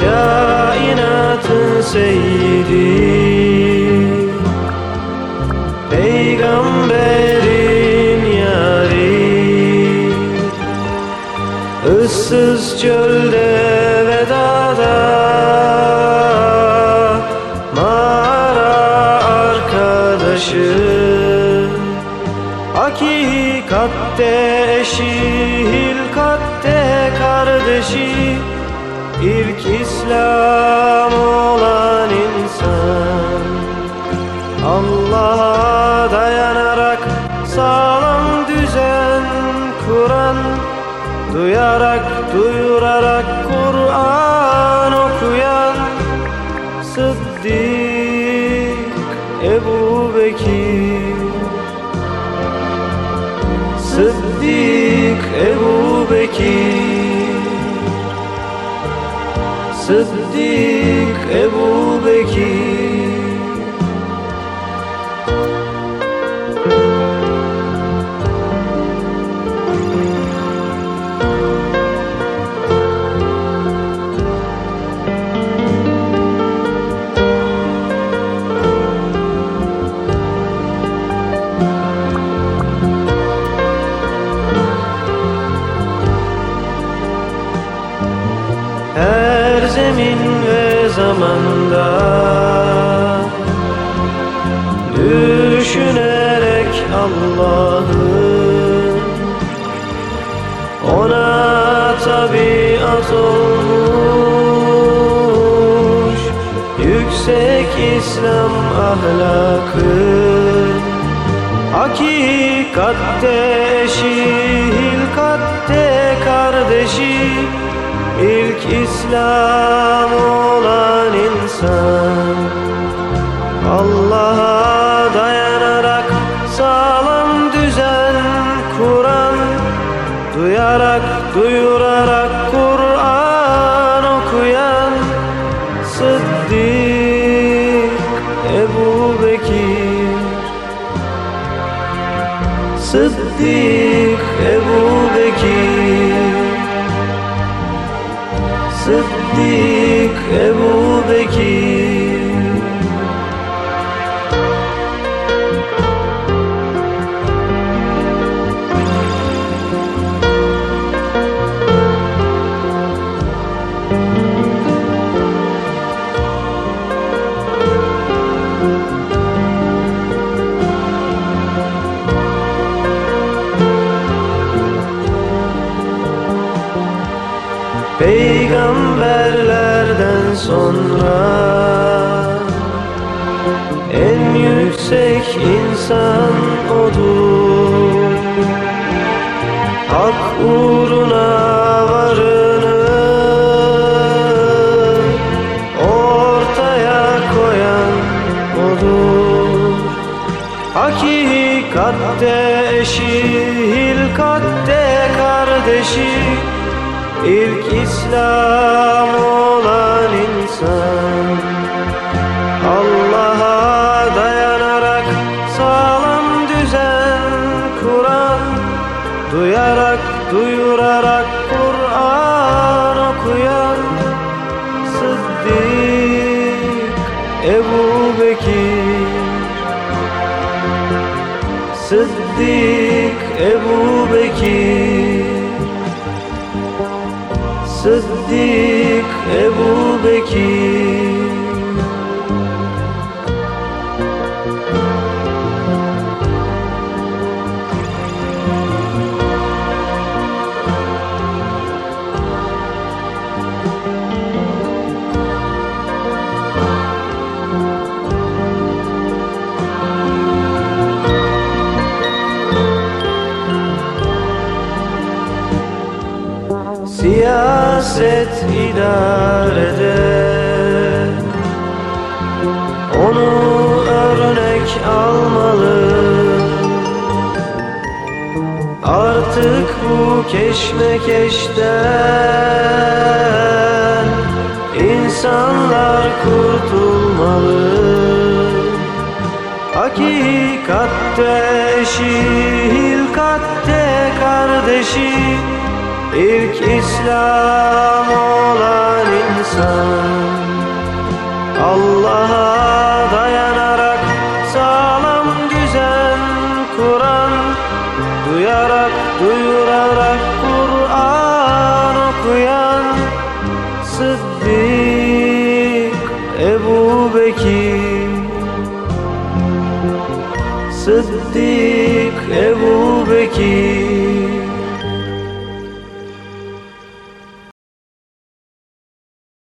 Kainatın seyidi Peygamberin yari Issız çölde arkadaşı Hakikatte eşi Hilkatte kardeşi İlk İslam olan insan Allah'a dayanarak sağlam düzen kuran Duyarak duyurarak Sıddık Ebu Bekir. Sıddık Ebu zemin ve zamanda. Düşünerek Allah'ı Ona tabiat olmuş. Yüksek İslam ahlakı Hakikatte eşi, hilkatte kardeşi İlk İslam olan insan. Allah'a dayanarak sağlam düzen kuran Duyarak duyurarak Kur'an okuyan Sıddık Ebu Bekir. Sıddık Ebu Bekir Sıddık Ebu Bekir Peygamberlerden sonra En yüksek insan odur. Hak uğruna varını Ortaya koyan odur. Hakikatte eşi, hilkatte kardeşi İlk İslam olan insan Allah'a dayanarak sağlam düzen kuran Duyarak duyurarak Kur'an okuyan Sıddık Ebu Bekir. Sıddık Ebu Bekir Sıddık Ebu Bekir Siyaset idarede Onu örnek almalı. Artık bu keşmekeşten insanlar kurtulmalı. Hakikatte eşi, hilkatte kardeşi İlk İslam olan insan Allah'a dayanarak sağlam düzen kuran Duyarak duyurarak Kur'an okuyan Sıddık Ebu Bekir Sıddık